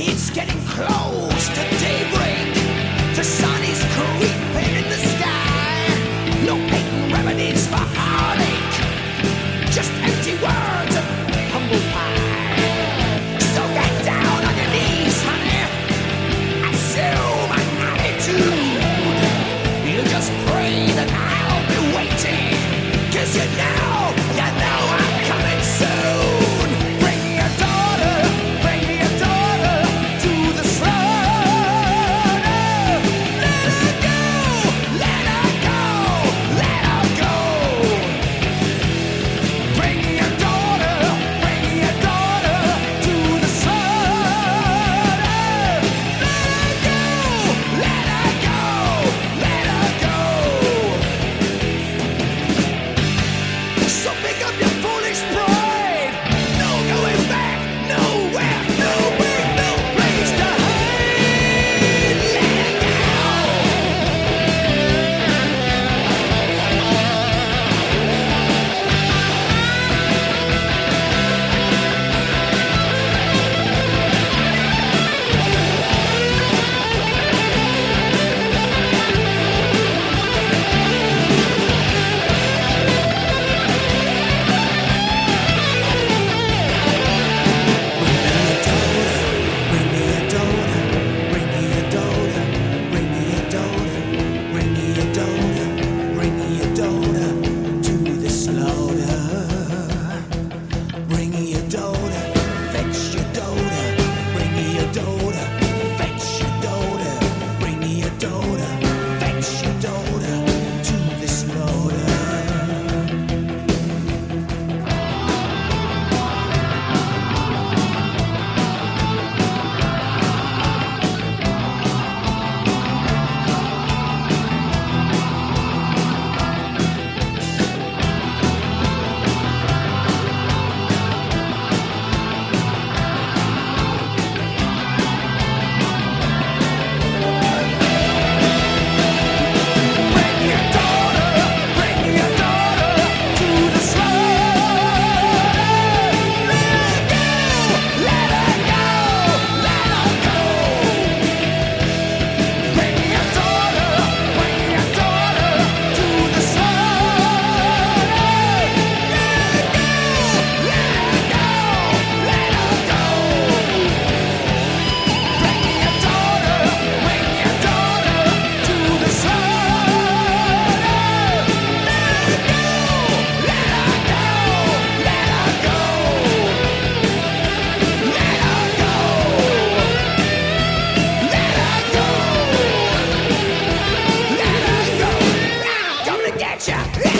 it's getting close to daybreak. The sun is creeping in the sky. No patent remedies for heartache, just empty words of humble pie. Gotcha!